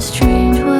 strange way.